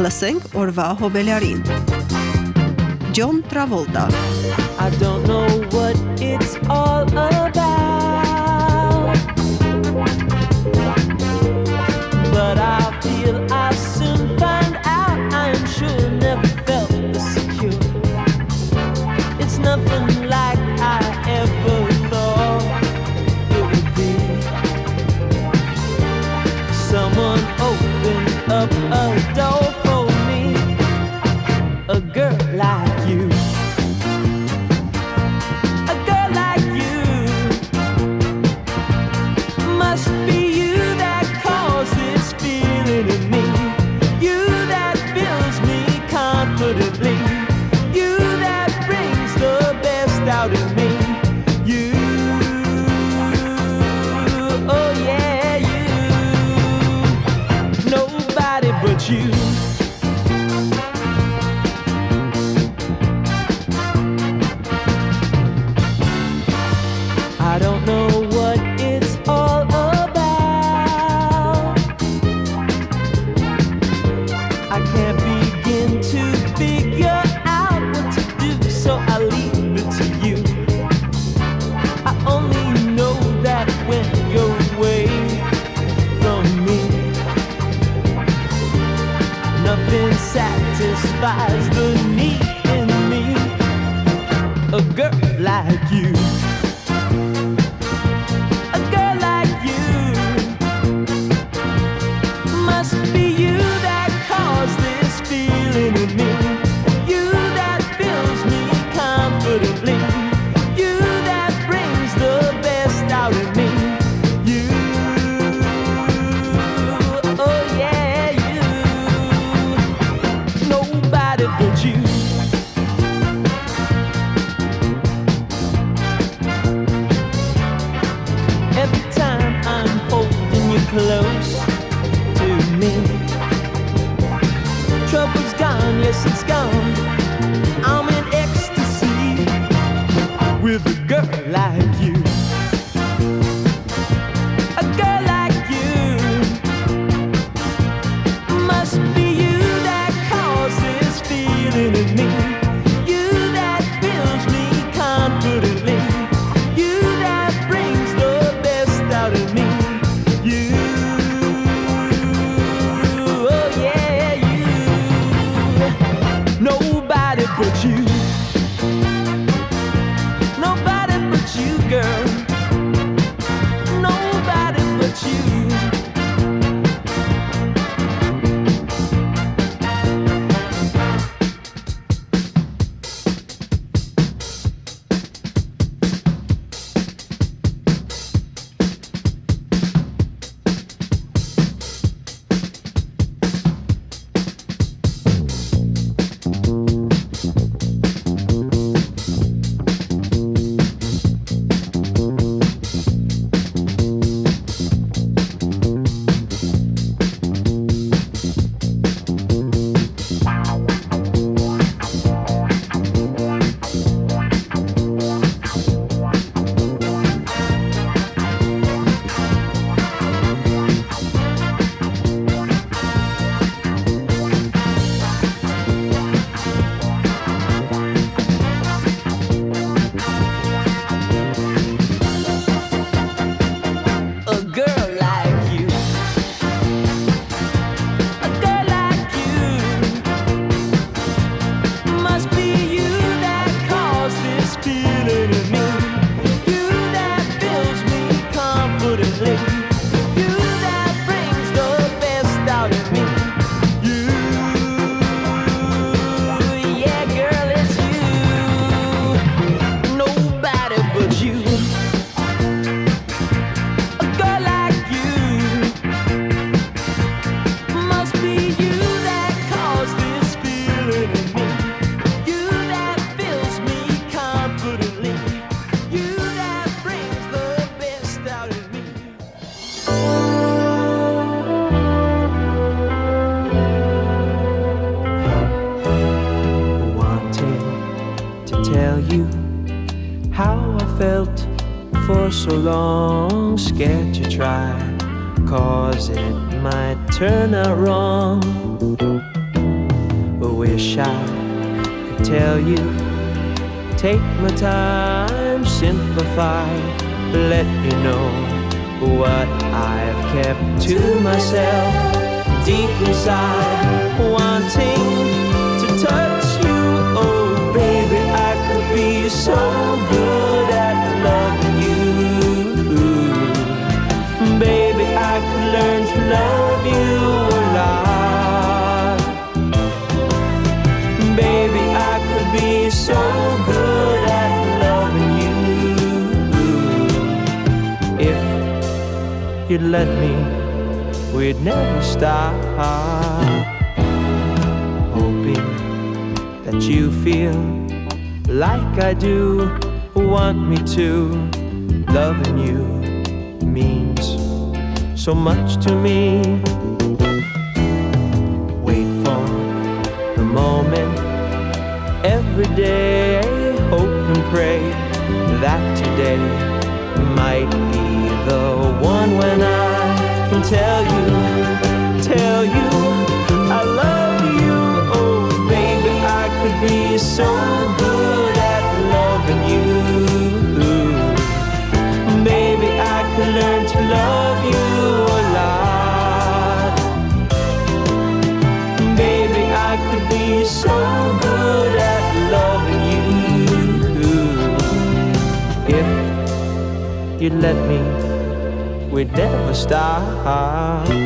Լսենք օրվա հոբելարին։ John Travolta I don't know what it's all about. you. might turn out wrong. But wish I could tell you, take my time, simplify, let you know what I've kept to myself deep inside, wanting to touch you. Oh, baby, I could be so good at love. Learn to love you a lot. Baby, I could be so good at loving you. If you'd let me, we'd never stop. Hoping that you feel like I do, want me to. Loving you so much to me. Let me, we'd never stop.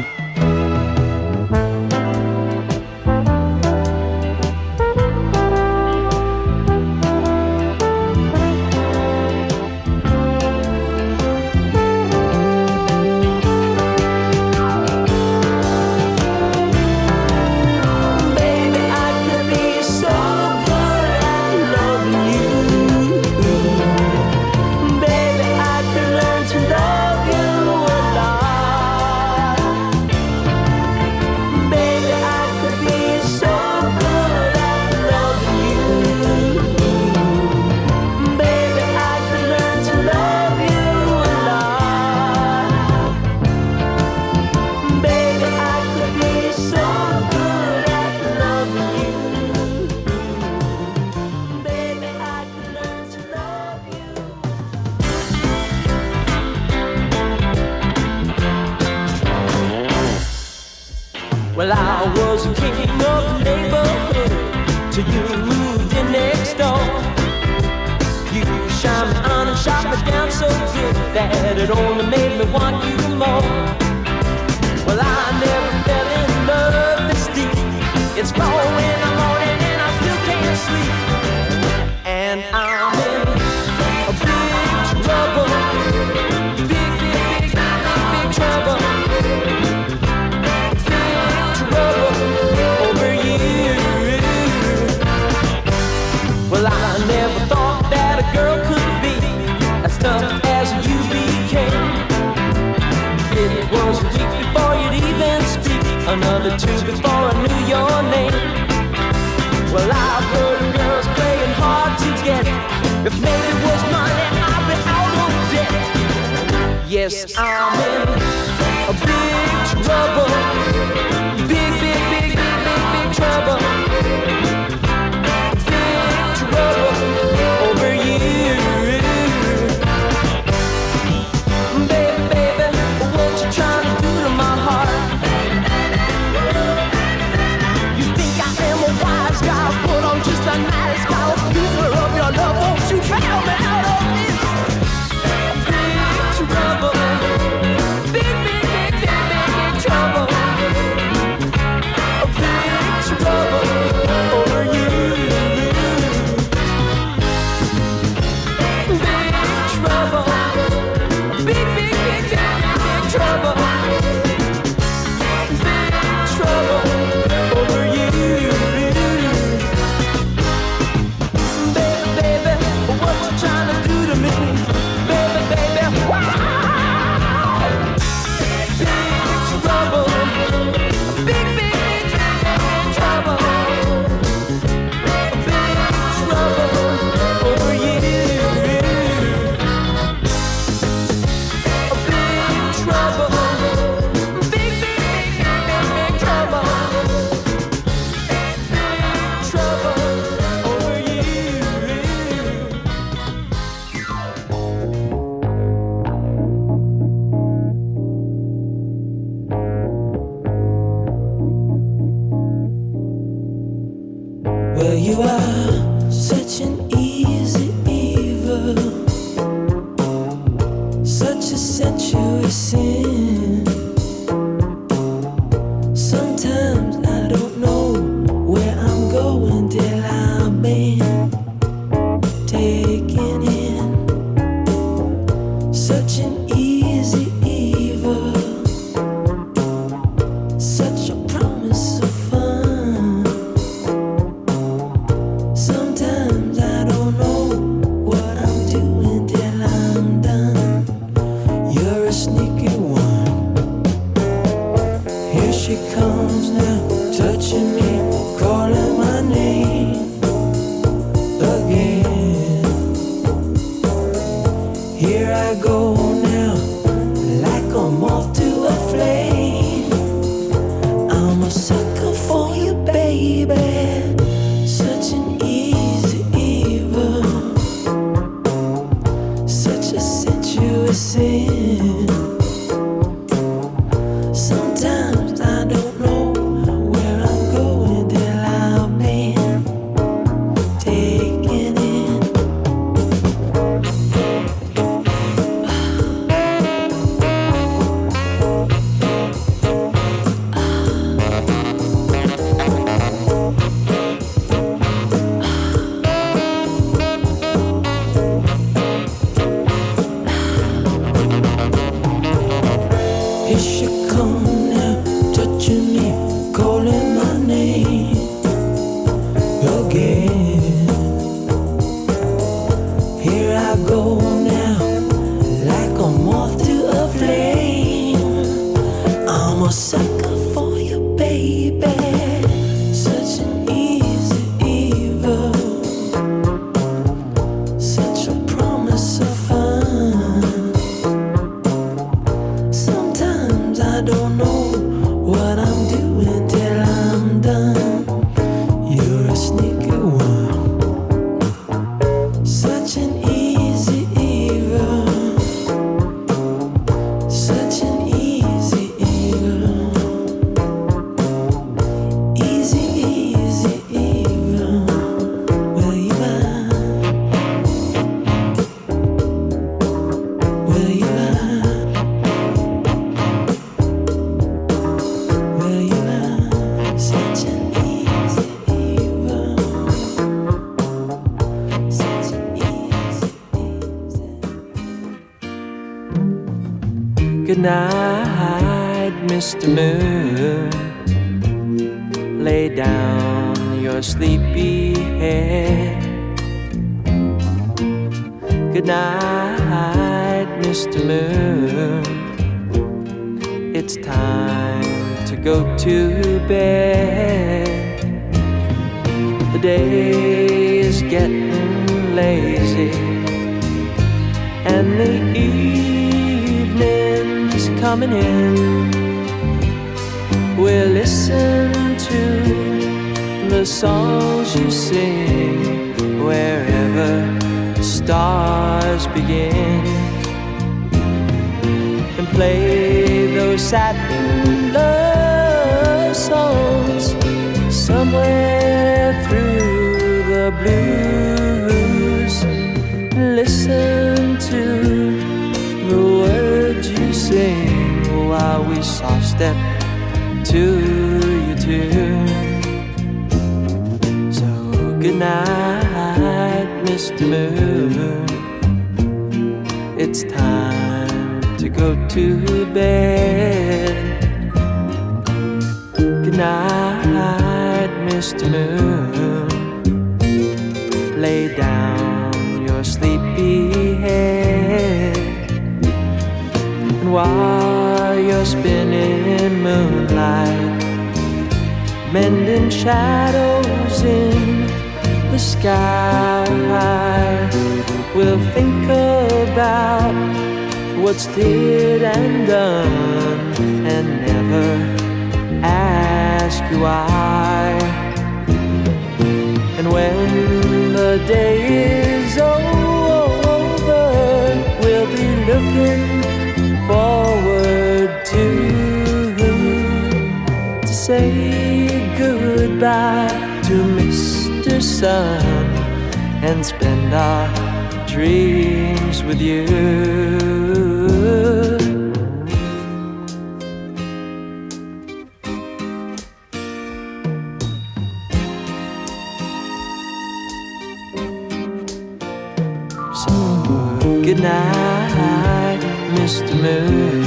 It's four in the morning and I still can't sleep. And I'm in a big trouble. Big, big, big, trouble. Big trouble over you. Well, I never thought that a girl could be as tough as you became. It was a week before you'd even speak, another two before Yes, I'm in a big trouble. Comes now, touching me, calling my name night, Mr. Moon. Lay down your sleepy head. Good night, Mr. Moon. It's time to go to bed. The day is getting lazy and the coming in. We'll listen to the songs you sing wherever stars begin and play those satin love songs somewhere through the blues. Listen to we soft step to your tune. So good night, Mr. Moon. It's time to go to bed. Good night, Mr. Moon. Lay down your sleepy head. And while spinning moonlight, mending shadows in the sky, we'll think about what's did and done and never ask why. And when the day is over, we'll be looking to to say goodbye to Mr. Sun and spend our dreams with you. So good night, Mr. Moon.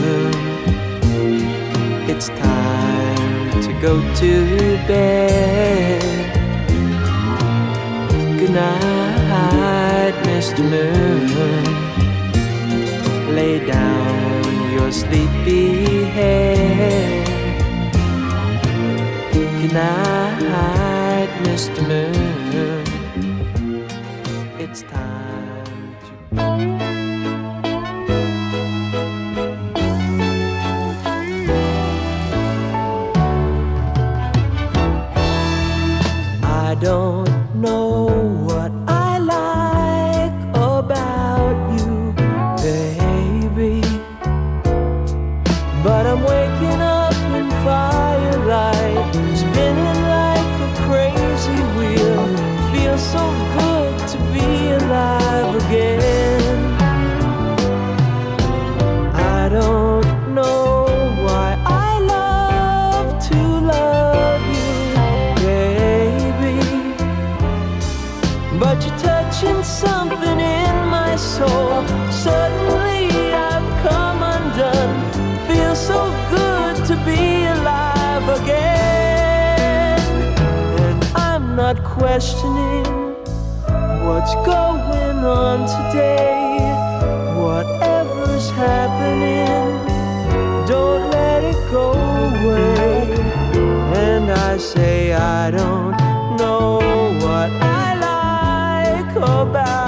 go to bed. Good night, Mr. Moon. Lay down your sleepy head. Good night, Mr. Moon. It's time to. not questioning what's going on today. Whatever's happening, don't let it go away. And I say, I don't know what I like about.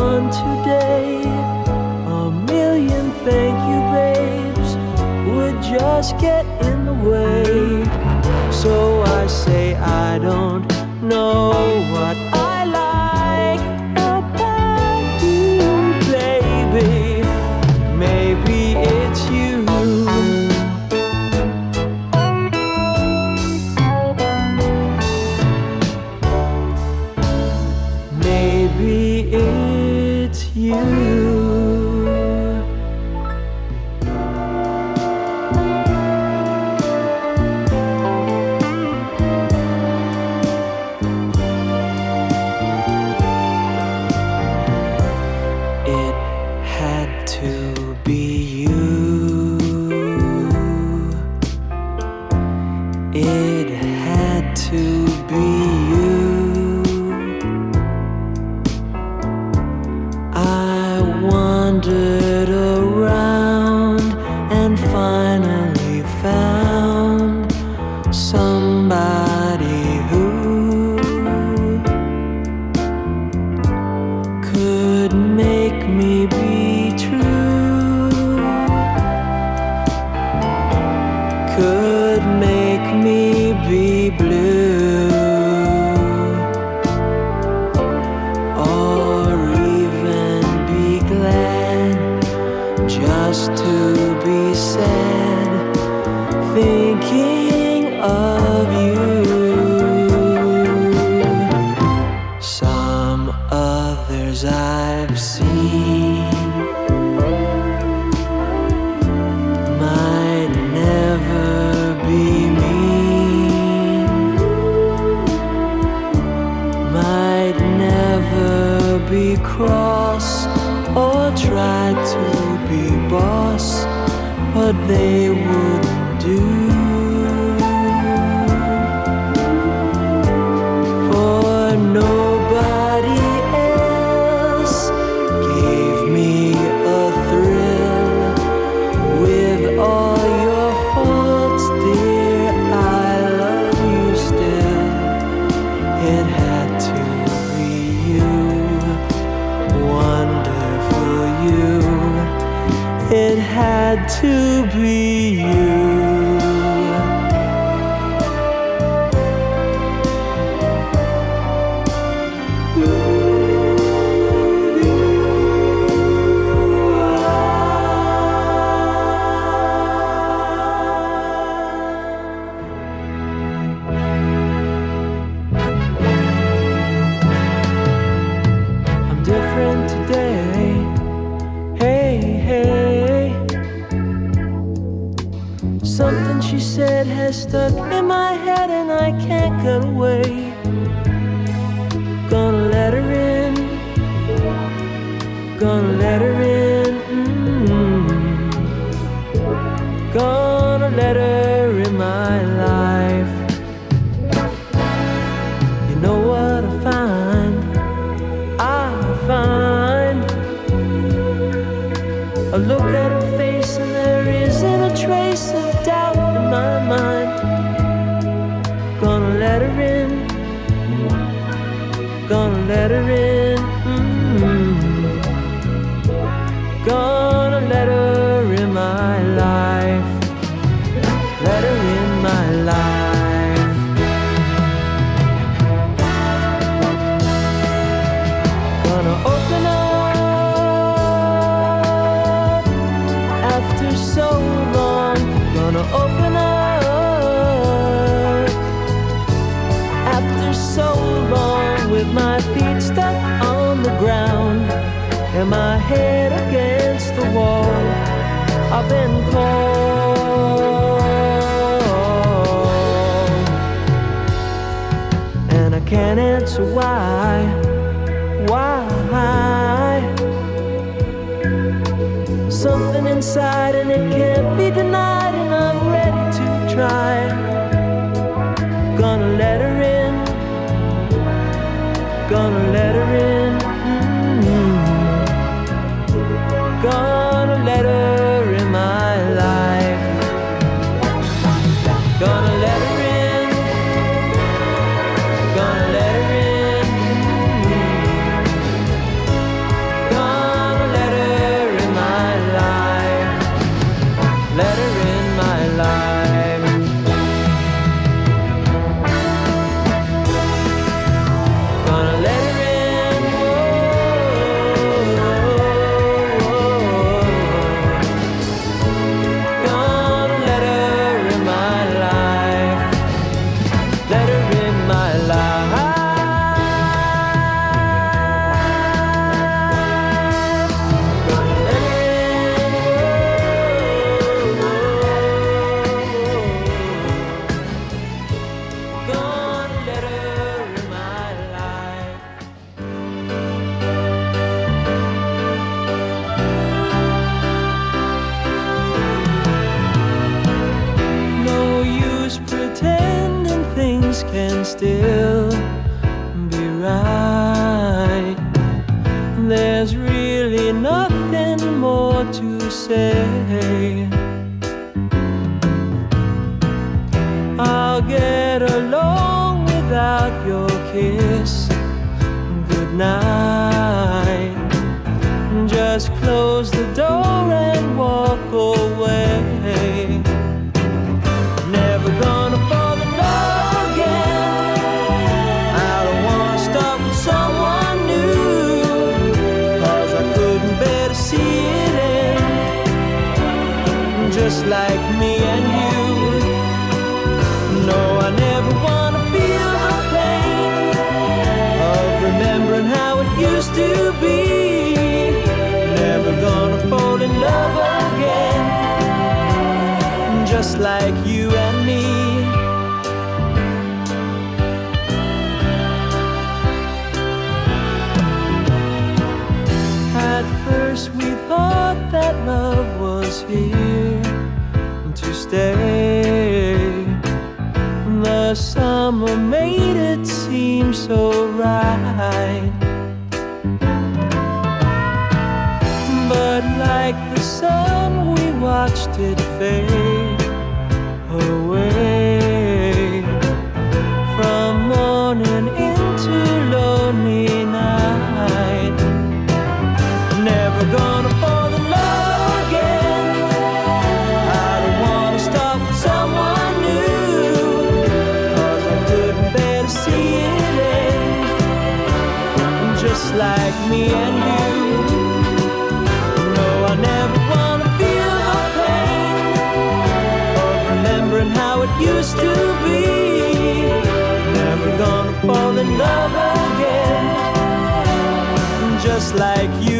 on today. A million thank you, babes, would just get in the way. So I say, I don't know what gonna let her And I can't answer why, why. Something inside and it can't. ride. But like the sun, we watched it fade away. like you.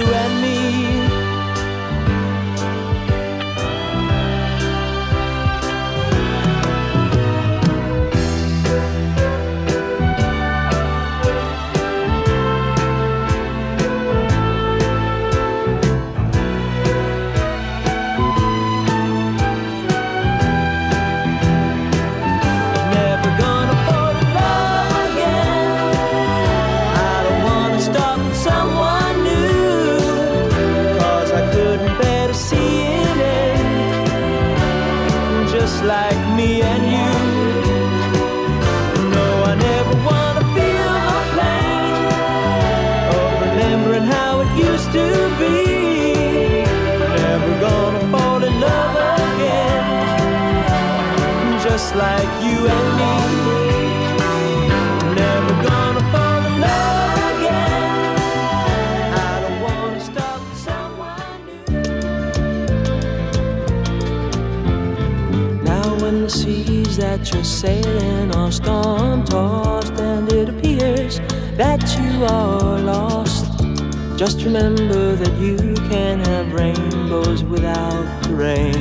Remember that you can have rainbows without the rain.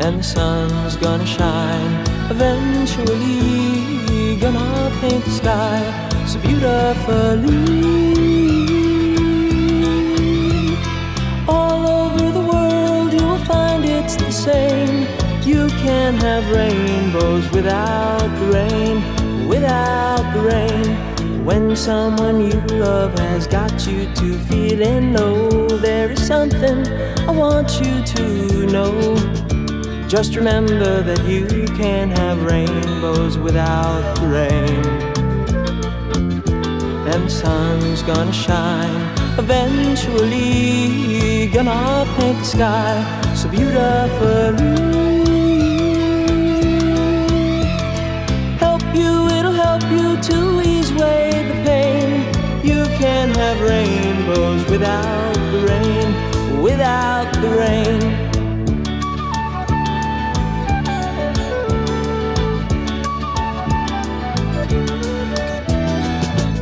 And the sun's gonna shine eventually. Gonna paint the sky so beautifully. All over the world you will find it's the same. You can have rainbows without the rain, without the rain. When someone you love has got you to feeling low, there is something I want you to know. Just remember that you can have rainbows without the rain. And the sun's gonna shine eventually. Gonna paint the sky so beautifully. Have rainbows without the rain, without the rain.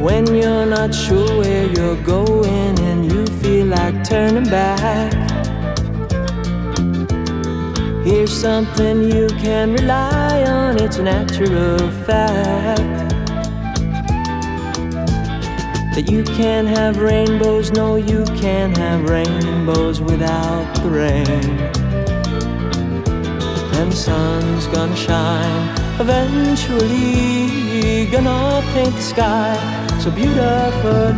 When you're not sure where you're going and you feel like turning back. Here's something you can rely on, it's a natural fact. That you can't have rainbows, no, you can't have rainbows without the rain. And the sun's gonna shine eventually, gonna paint the sky so beautifully.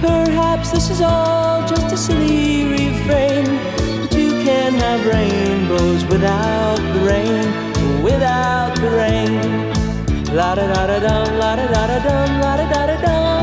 Perhaps this is all just a silly refrain, but you can't have rainbows without the rain, without the rain. La da da da dum, la da da da dum, la da da da dum,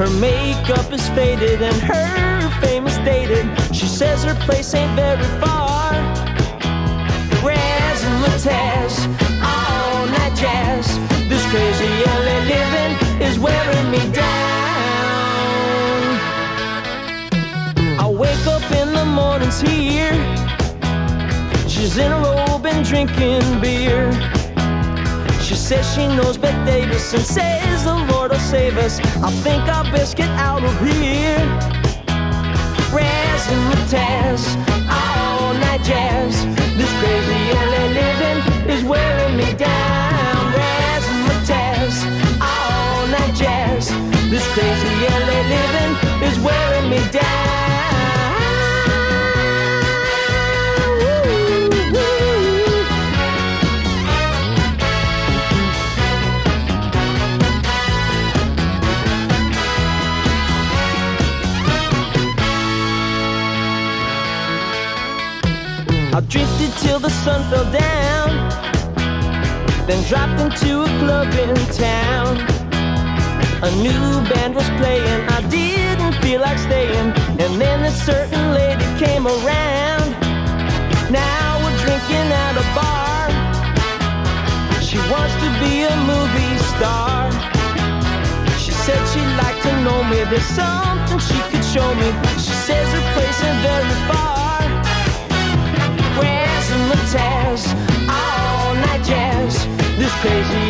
Her makeup is faded and her fame is dated. She says her place ain't very far. Razzmatazz, all night jazz. This crazy LA living is wearing me down. I wake up in the mornings here. She's in a robe and drinking beer. She says she knows Bette Davis and says the Lord will save us. I think I'll best get out of here. Razzmatazz, all night jazz. Till the sun fell down, then dropped into a club in town. A new band was playing, I didn't feel like staying, and then a certain lady came around. Now we're drinking at a bar. She wants to be a movie star. She said she'd like to know me. There's something she could show me. She says her place ain't very far. Crazy